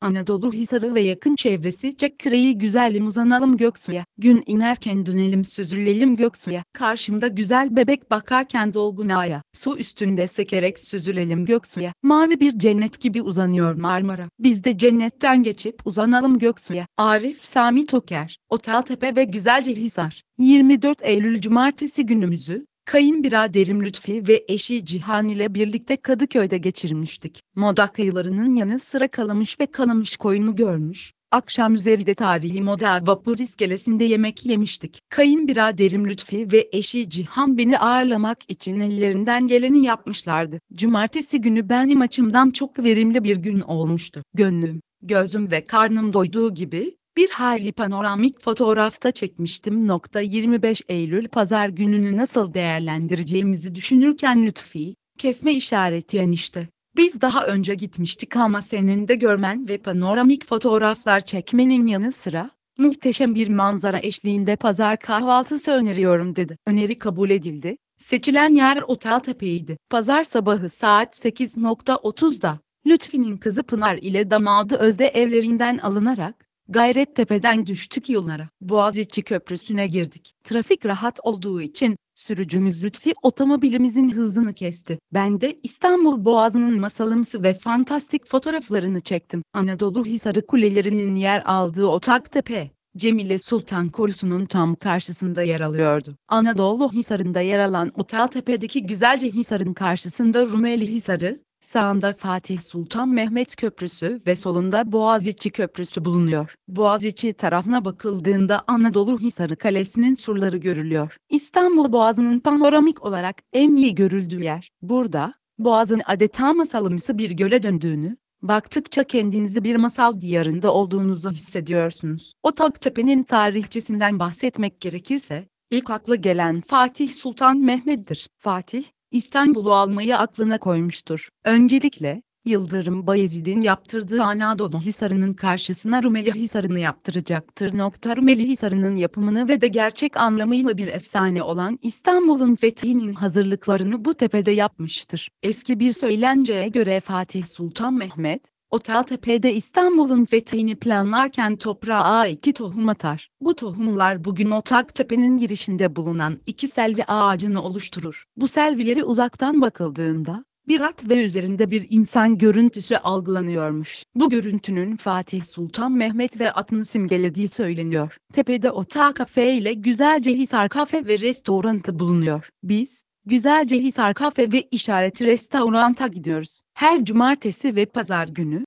Anadolu Hisarı ve yakın çevresi Çakkıre'yi güzelim uzanalım Göksu'ya. Gün inerken dönelim süzülelim Göksu'ya. Karşımda güzel bebek bakarken dolgun aya. Su üstünde sekerek süzülelim Göksu'ya. Mavi bir cennet gibi uzanıyor Marmara. Biz de cennetten geçip uzanalım Göksu'ya. Arif Sami Toker, Otaltepe ve Güzelce Hisar. 24 Eylül Cumartesi günümüzü, Kayınbiraderim Lütfi ve eşi Cihan ile birlikte Kadıköy'de geçirmiştik. Moda kıyılarının yanı sıra Kalamış ve Kalamış koyunu görmüş, akşam üzeri de tarihi Moda Vapur iskelesinde yemek yemiştik. Kayınbiraderim Lütfi ve eşi Cihan beni ağırlamak için ellerinden geleni yapmışlardı. Cumartesi günü benim açımdan çok verimli bir gün olmuştu. Gönlüm, gözüm ve karnım doyduğu gibi, bir hayli panoramik fotoğrafta çekmiştim. Nokta 25 Eylül pazar gününü nasıl değerlendireceğimizi düşünürken Lütfi, kesme işareti enişte. Biz daha önce gitmiştik ama senin de görmen ve panoramik fotoğraflar çekmenin yanı sıra, muhteşem bir manzara eşliğinde pazar kahvaltısı öneriyorum dedi. Öneri kabul edildi. Seçilen yer Oteltepe'ydi. Pazar sabahı saat 8.30'da, Lütfi'nin kızı Pınar ile damadı Özde evlerinden alınarak, Gayrettepe'den düştük yollara. Boğaziçi Köprüsü'ne girdik. Trafik rahat olduğu için sürücümüz Lütfi otomobilimizin hızını kesti. Ben de İstanbul Boğazı'nın masalımsı ve fantastik fotoğraflarını çektim. Anadolu Hisarı kulelerinin yer aldığı Otaktepe, Cemile Sultan Korusu'nun tam karşısında yer alıyordu. Anadolu Hisarı'nda yer alan Otaltepe'deki güzelce Hisar'ın karşısında Rumeli Hisarı, Sağında Fatih Sultan Mehmet Köprüsü ve solunda Boğaziçi Köprüsü bulunuyor. Boğaziçi tarafına bakıldığında Anadolu Hisarı Kalesi'nin surları görülüyor. İstanbul Boğazı'nın panoramik olarak en iyi görüldüğü yer. Burada, Boğaz'ın adeta masalımsı bir göle döndüğünü, baktıkça kendinizi bir masal diyarında olduğunuzu hissediyorsunuz. O Taktepe'nin tarihçesinden bahsetmek gerekirse, ilk akla gelen Fatih Sultan Mehmet'tir. Fatih, İstanbul'u almayı aklına koymuştur. Öncelikle, Yıldırım Bayezid'in yaptırdığı Anadolu Hisarı'nın karşısına Rumeli Hisarı'nı yaptıracaktır. Nokta Rumeli Hisarı'nın yapımını ve de gerçek anlamıyla bir efsane olan İstanbul'un fethinin hazırlıklarını bu tepede yapmıştır. Eski bir söylenceye göre Fatih Sultan Mehmet, Oteltepe'de İstanbul'un fethini planlarken toprağa iki tohum atar. Bu tohumlar bugün Otaktepe'nin girişinde bulunan iki selvi ağacını oluşturur. Bu selvileri uzaktan bakıldığında, bir at ve üzerinde bir insan görüntüsü algılanıyormuş. Bu görüntünün Fatih Sultan Mehmet ve atını simgelediği söyleniyor. Tepede Otak Kafe ile Güzelce Hisar Kafe ve Restorantı bulunuyor. Biz, Güzelce Hisar Kafe ve İşareti Restorant'a gidiyoruz. Her cumartesi ve pazar günü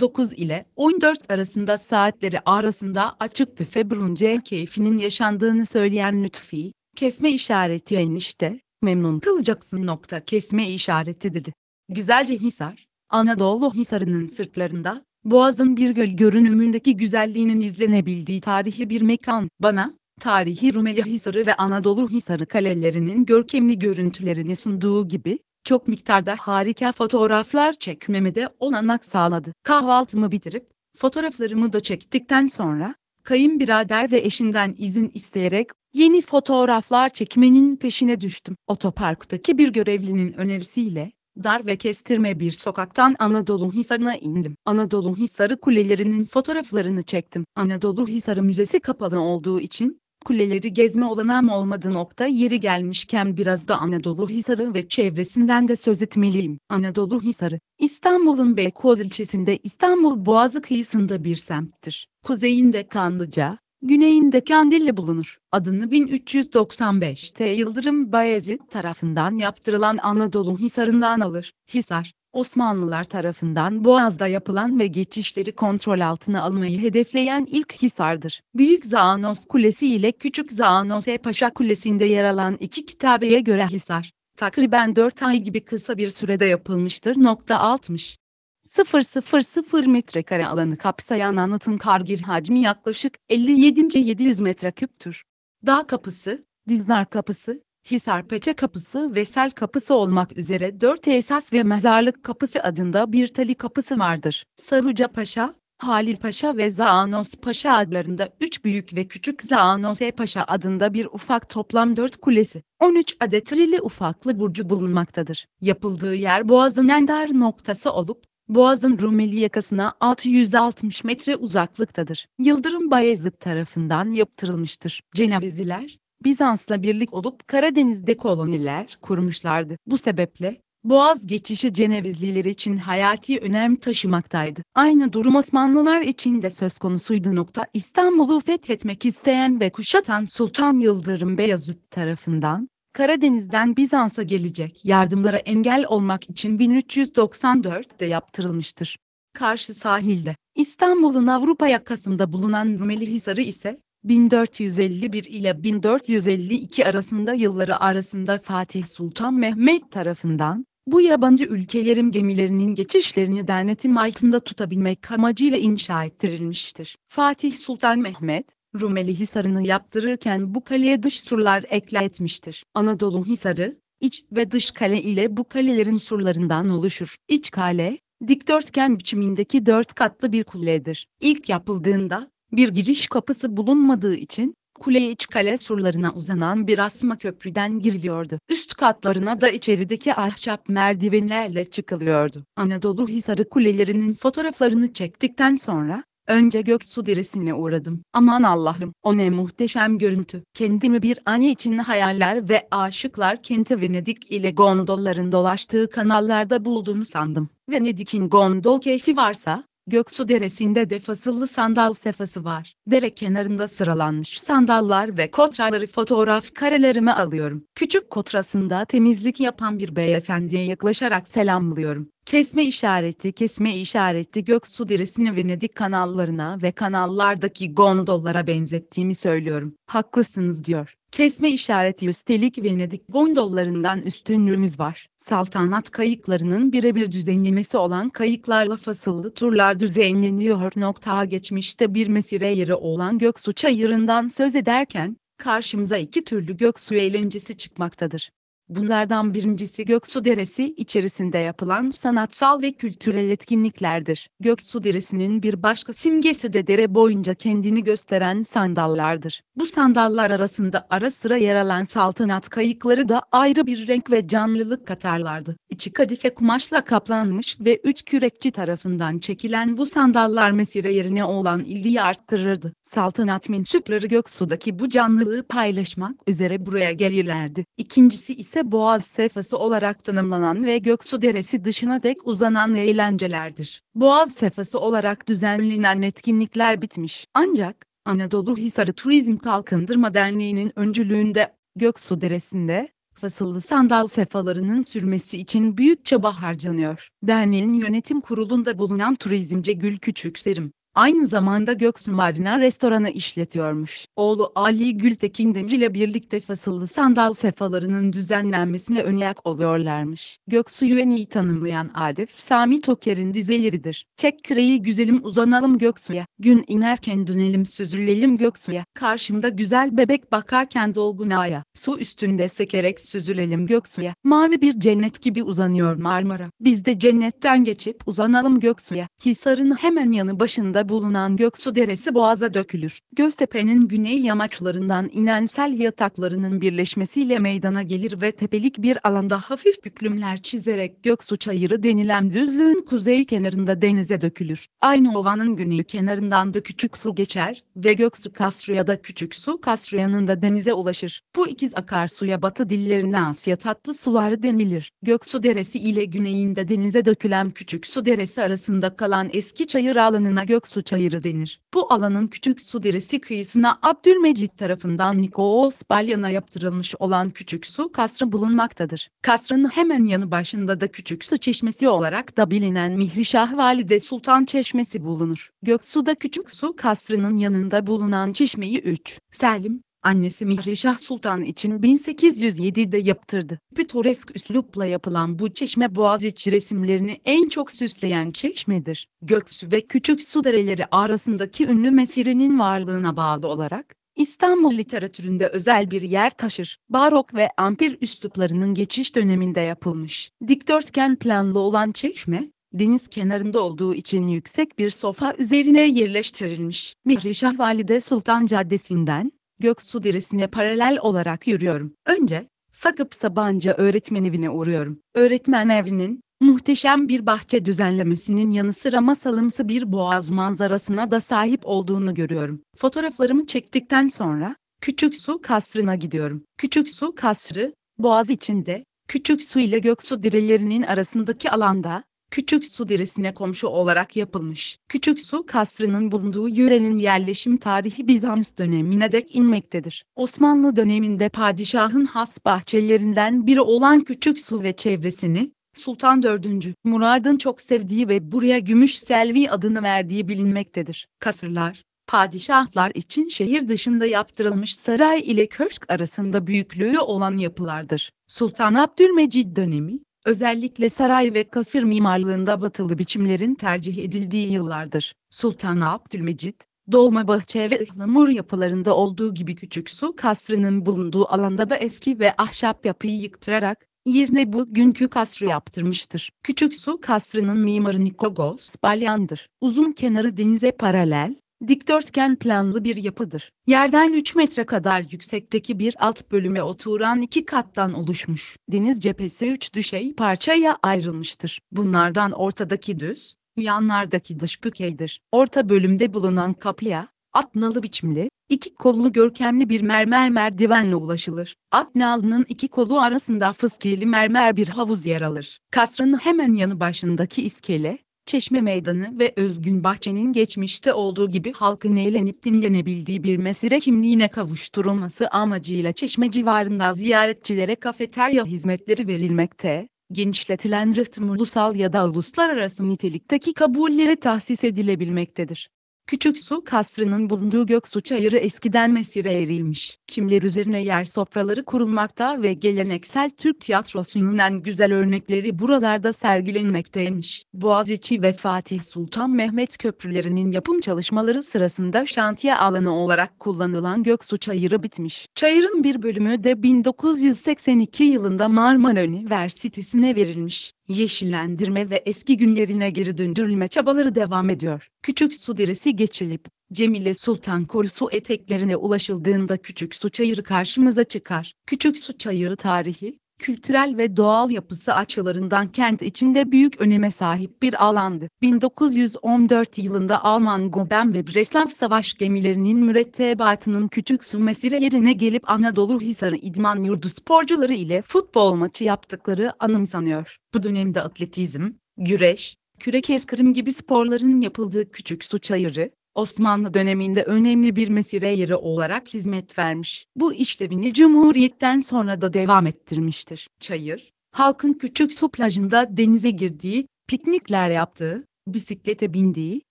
09 ile 14 arasında saatleri arasında açık büfe brunce keyfinin yaşandığını söyleyen Lütfi, kesme işareti enişte, memnun kalacaksın nokta kesme işareti dedi. Güzelce Hisar, Anadolu Hisarı'nın sırtlarında, Boğaz'ın bir göl görünümündeki güzelliğinin izlenebildiği tarihi bir mekan. Bana, tarihi Rumeli Hisarı ve Anadolu Hisarı kalelerinin görkemli görüntülerini sunduğu gibi, çok miktarda harika fotoğraflar çekmeme de olanak sağladı. Kahvaltımı bitirip, fotoğraflarımı da çektikten sonra, kayınbirader ve eşinden izin isteyerek, yeni fotoğraflar çekmenin peşine düştüm. Otoparktaki bir görevlinin önerisiyle, dar ve kestirme bir sokaktan Anadolu Hisarı'na indim. Anadolu Hisarı kulelerinin fotoğraflarını çektim. Anadolu Hisarı Müzesi kapalı olduğu için, kuleleri gezme olanağım olmadı nokta yeri gelmişken biraz da Anadolu Hisarı ve çevresinden de söz etmeliyim. Anadolu Hisarı, İstanbul'un Beykoz ilçesinde İstanbul Boğazı kıyısında bir semttir. Kuzeyinde Kanlıca, güneyinde Kandilli bulunur. Adını 1395'te Yıldırım Bayezid tarafından yaptırılan Anadolu Hisarı'ndan alır. Hisar, Osmanlılar tarafından Boğaz'da yapılan ve geçişleri kontrol altına almayı hedefleyen ilk hisardır. Büyük Zaanos Kulesi ile Küçük Zaanos Paşa Kulesi'nde yer alan iki kitabeye göre hisar, takriben 4 ay gibi kısa bir sürede yapılmıştır. Nokta 60. 000 metrekare alanı kapsayan anıtın kargir hacmi yaklaşık 57.700 metreküptür. Dağ kapısı, Diznar kapısı, Hisarpeçe Kapısı ve Sel Kapısı olmak üzere dört esas ve Mezarlık Kapısı adında bir tali kapısı vardır. Saruca Paşa, Halil Paşa ve Zaanos Paşa adlarında üç büyük ve küçük Zaanos Paşa adında bir ufak toplam dört kulesi, 13 adet rili ufaklı burcu bulunmaktadır. Yapıldığı yer Boğaz'ın ender noktası olup, Boğaz'ın Rumeli yakasına 660 metre uzaklıktadır. Yıldırım Bayezid tarafından yaptırılmıştır. Cenevizliler, Bizans'la birlik olup Karadeniz'de koloniler kurmuşlardı. Bu sebeple, Boğaz geçişi Cenevizliler için hayati önem taşımaktaydı. Aynı durum Osmanlılar için de söz konusuydu. Nokta İstanbul'u fethetmek isteyen ve kuşatan Sultan Yıldırım Beyazıt tarafından, Karadeniz'den Bizans'a gelecek yardımlara engel olmak için 1394'te yaptırılmıştır. Karşı sahilde, İstanbul'un Avrupa yakasında bulunan Rumeli Hisarı ise, 1451 ile 1452 arasında yılları arasında Fatih Sultan Mehmet tarafından, bu yabancı ülkelerin gemilerinin geçişlerini denetim altında tutabilmek amacıyla inşa ettirilmiştir. Fatih Sultan Mehmet, Rumeli Hisarı'nı yaptırırken bu kaleye dış surlar ekletmiştir. Anadolu Hisarı, iç ve dış kale ile bu kalelerin surlarından oluşur. İç kale, dikdörtgen biçimindeki dört katlı bir kuledir. İlk yapıldığında, bir giriş kapısı bulunmadığı için, kuleye iç kale surlarına uzanan bir asma köprüden giriliyordu. Üst katlarına da içerideki ahşap merdivenlerle çıkılıyordu. Anadolu Hisarı kulelerinin fotoğraflarını çektikten sonra, Önce Göksu Deresi'ne uğradım. Aman Allah'ım, o ne muhteşem görüntü. Kendimi bir an için hayaller ve aşıklar kenti Venedik ile gondolların dolaştığı kanallarda bulduğumu sandım. Venedik'in gondol keyfi varsa, Göksu Deresi'nde de fasıllı sandal sefası var. Dere kenarında sıralanmış sandallar ve kotraları fotoğraf karelerime alıyorum. Küçük kotrasında temizlik yapan bir beyefendiye yaklaşarak selamlıyorum. Kesme işareti kesme işareti Göksu Deresi'ni Venedik kanallarına ve kanallardaki gondollara benzettiğimi söylüyorum. Haklısınız diyor. Kesme işareti üstelik Venedik gondollarından üstünlüğümüz var saltanat kayıklarının birebir düzenlemesi olan kayıklarla fasıllı turlar düzenleniyor. Nokta geçmişte bir mesire yeri olan Göksu Çayırı'ndan söz ederken, karşımıza iki türlü Göksu eğlencesi çıkmaktadır. Bunlardan birincisi Göksu Deresi içerisinde yapılan sanatsal ve kültürel etkinliklerdir. Göksu Deresi'nin bir başka simgesi de dere boyunca kendini gösteren sandallardır. Bu sandallar arasında ara sıra yer alan saltanat kayıkları da ayrı bir renk ve canlılık katarlardı. İçi kadife kumaşla kaplanmış ve üç kürekçi tarafından çekilen bu sandallar mesire yerine olan ilgiyi arttırırdı. Saltanat mensupları Göksu'daki bu canlılığı paylaşmak üzere buraya gelirlerdi. İkincisi ise Boğaz sefası olarak tanımlanan ve Göksu Deresi dışına dek uzanan eğlencelerdir. Boğaz sefası olarak düzenlenen etkinlikler bitmiş. Ancak, Anadolu Hisarı Turizm Kalkındırma Derneği'nin öncülüğünde Göksu Deresi'nde fasıllı sandal sefalarının sürmesi için büyük çaba harcanıyor. Derneğin yönetim kurulunda bulunan turizmci Gül Küçükserim, Aynı zamanda Göksu Marina restoranı işletiyormuş. Oğlu Ali Gültekin Demir ile birlikte fasıllı sandal sefalarının düzenlenmesine önyak oluyorlarmış. Göksu'yu en iyi tanımlayan Arif Sami Toker'in dizeleridir. Çek küreği güzelim uzanalım Göksu'ya. Gün inerken dönelim süzülelim Göksu'ya. Karşımda güzel bebek bakarken dolgun aya. Su üstünde sekerek süzülelim Göksu'ya. Mavi bir cennet gibi uzanıyor Marmara. Biz de cennetten geçip uzanalım Göksu'ya. Hisar'ın hemen yanı başında bulunan Göksu Deresi boğaza dökülür. Göztepe'nin güney yamaçlarından inen sel yataklarının birleşmesiyle meydana gelir ve tepelik bir alanda hafif büklümler çizerek Göksu Çayırı denilen düzlüğün kuzey kenarında denize dökülür. Aynı ovanın güney kenarından da küçük su geçer ve Göksu Kasrı ya da Küçük Su Kasrı yanında denize ulaşır. Bu ikiz akarsuya batı dillerinden Asya tatlı suları denilir. Göksu Deresi ile güneyinde denize dökülen Küçük Su Deresi arasında kalan eski çayır alanına Göksu Su Çayırı denir. Bu alanın Küçük Su Deresi kıyısına Abdülmecit tarafından Nikos Balyan'a yaptırılmış olan Küçük Su Kasrı bulunmaktadır. Kasrın hemen yanı başında da Küçük Su Çeşmesi olarak da bilinen Mihrişah Valide Sultan Çeşmesi bulunur. Göksu'da Küçük Su Kasrı'nın yanında bulunan çeşmeyi 3. Selim, annesi Mihrişah Sultan için 1807'de yaptırdı. Pitoresk üslupla yapılan bu çeşme Boğaziçi resimlerini en çok süsleyen çeşmedir. Göksu ve Küçük Su dereleri arasındaki ünlü mesirenin varlığına bağlı olarak, İstanbul literatüründe özel bir yer taşır. Barok ve ampir üsluplarının geçiş döneminde yapılmış. Dikdörtgen planlı olan çeşme, deniz kenarında olduğu için yüksek bir sofa üzerine yerleştirilmiş. Mihrişah Valide Sultan Caddesi'nden, Göksu Deresi'ne paralel olarak yürüyorum. Önce, Sakıp Sabancı öğretmen evine uğruyorum. Öğretmen evinin, muhteşem bir bahçe düzenlemesinin yanı sıra masalımsı bir boğaz manzarasına da sahip olduğunu görüyorum. Fotoğraflarımı çektikten sonra, Küçük Su Kasrı'na gidiyorum. Küçük Su Kasrı, boğaz içinde, Küçük Su ile Göksu direlerinin arasındaki alanda, Küçük Su Diresi'ne komşu olarak yapılmış. Küçük Su Kasrı'nın bulunduğu yörenin yerleşim tarihi Bizans dönemine dek inmektedir. Osmanlı döneminde padişahın has bahçelerinden biri olan Küçük Su ve çevresini, Sultan 4. Murad'ın çok sevdiği ve buraya Gümüş Selvi adını verdiği bilinmektedir. Kasırlar, padişahlar için şehir dışında yaptırılmış saray ile köşk arasında büyüklüğü olan yapılardır. Sultan Abdülmecid dönemi, özellikle saray ve kasır mimarlığında batılı biçimlerin tercih edildiği yıllardır. Sultan Abdülmecid, dolma bahçe ve ıhlamur yapılarında olduğu gibi küçük su kasrının bulunduğu alanda da eski ve ahşap yapıyı yıktırarak, yerine bugünkü kasrı yaptırmıştır. Küçük su kasrının mimarı Nikogos Balyan'dır. Uzun kenarı denize paralel, dikdörtgen planlı bir yapıdır. Yerden 3 metre kadar yüksekteki bir alt bölüme oturan iki kattan oluşmuş. Deniz cephesi 3 düşey parçaya ayrılmıştır. Bunlardan ortadaki düz, yanlardaki dış bükeydir. Orta bölümde bulunan kapıya, atnalı biçimli, iki kollu görkemli bir mermer merdivenle ulaşılır. Atnalının iki kolu arasında fıskiyeli mermer bir havuz yer alır. Kasrın hemen yanı başındaki iskele, Çeşme Meydanı ve Özgün Bahçe'nin geçmişte olduğu gibi halkın eğlenip dinlenebildiği bir mesire kimliğine kavuşturulması amacıyla Çeşme civarında ziyaretçilere kafeterya hizmetleri verilmekte, genişletilen rıhtım ulusal ya da uluslararası nitelikteki kabulleri tahsis edilebilmektedir. Küçük su kasrının bulunduğu Göksu Çayırı eskiden mesire erilmiş. Çimler üzerine yer sofraları kurulmakta ve geleneksel Türk tiyatrosunun güzel örnekleri buralarda sergilenmekteymiş. Boğaziçi ve Fatih Sultan Mehmet köprülerinin yapım çalışmaları sırasında şantiye alanı olarak kullanılan Göksu Çayırı bitmiş. Çayırın bir bölümü de 1982 yılında Marmara Üniversitesi'ne verilmiş yeşillendirme ve eski günlerine geri döndürülme çabaları devam ediyor. Küçük su deresi geçilip, Cemile Sultan Korusu eteklerine ulaşıldığında Küçük Su Çayırı karşımıza çıkar. Küçük Su Çayırı tarihi, kültürel ve doğal yapısı açılarından kent içinde büyük öneme sahip bir alandı. 1914 yılında Alman Goben ve Breslav savaş gemilerinin mürettebatının küçük su mesire yerine gelip Anadolu Hisarı İdman Yurdu sporcuları ile futbol maçı yaptıkları anımsanıyor. Bu dönemde atletizm, güreş, kürek eskrim gibi sporların yapıldığı küçük su çayırı, Osmanlı döneminde önemli bir mesire yeri olarak hizmet vermiş. Bu işlevini Cumhuriyet'ten sonra da devam ettirmiştir. Çayır, halkın küçük su plajında denize girdiği, piknikler yaptığı, bisiklete bindiği,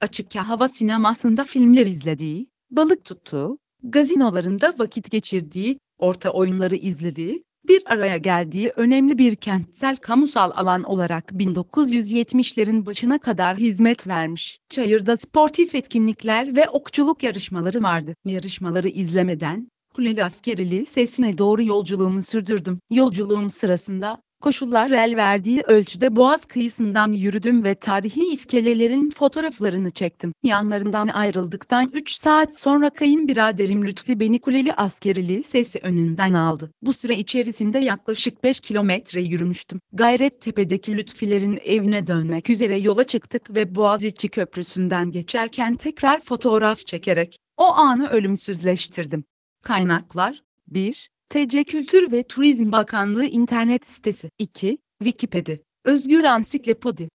açık hava sinemasında filmler izlediği, balık tuttuğu, gazinolarında vakit geçirdiği, orta oyunları izlediği, bir araya geldiği önemli bir kentsel kamusal alan olarak 1970'lerin başına kadar hizmet vermiş. Çayır'da sportif etkinlikler ve okçuluk yarışmaları vardı. Yarışmaları izlemeden, Kuleli Askeri Lisesi'ne doğru yolculuğumu sürdürdüm. Yolculuğum sırasında, koşullar el verdiği ölçüde boğaz kıyısından yürüdüm ve tarihi iskelelerin fotoğraflarını çektim. Yanlarından ayrıldıktan 3 saat sonra kayınbiraderim Lütfi beni Kuleli Askeri Lisesi önünden aldı. Bu süre içerisinde yaklaşık 5 kilometre yürümüştüm. Gayrettepe'deki Lütfilerin evine dönmek üzere yola çıktık ve Boğaziçi Köprüsü'nden geçerken tekrar fotoğraf çekerek o anı ölümsüzleştirdim. Kaynaklar 1. TC Kültür ve Turizm Bakanlığı internet sitesi 2. Wikipedia Özgür Ansiklopedi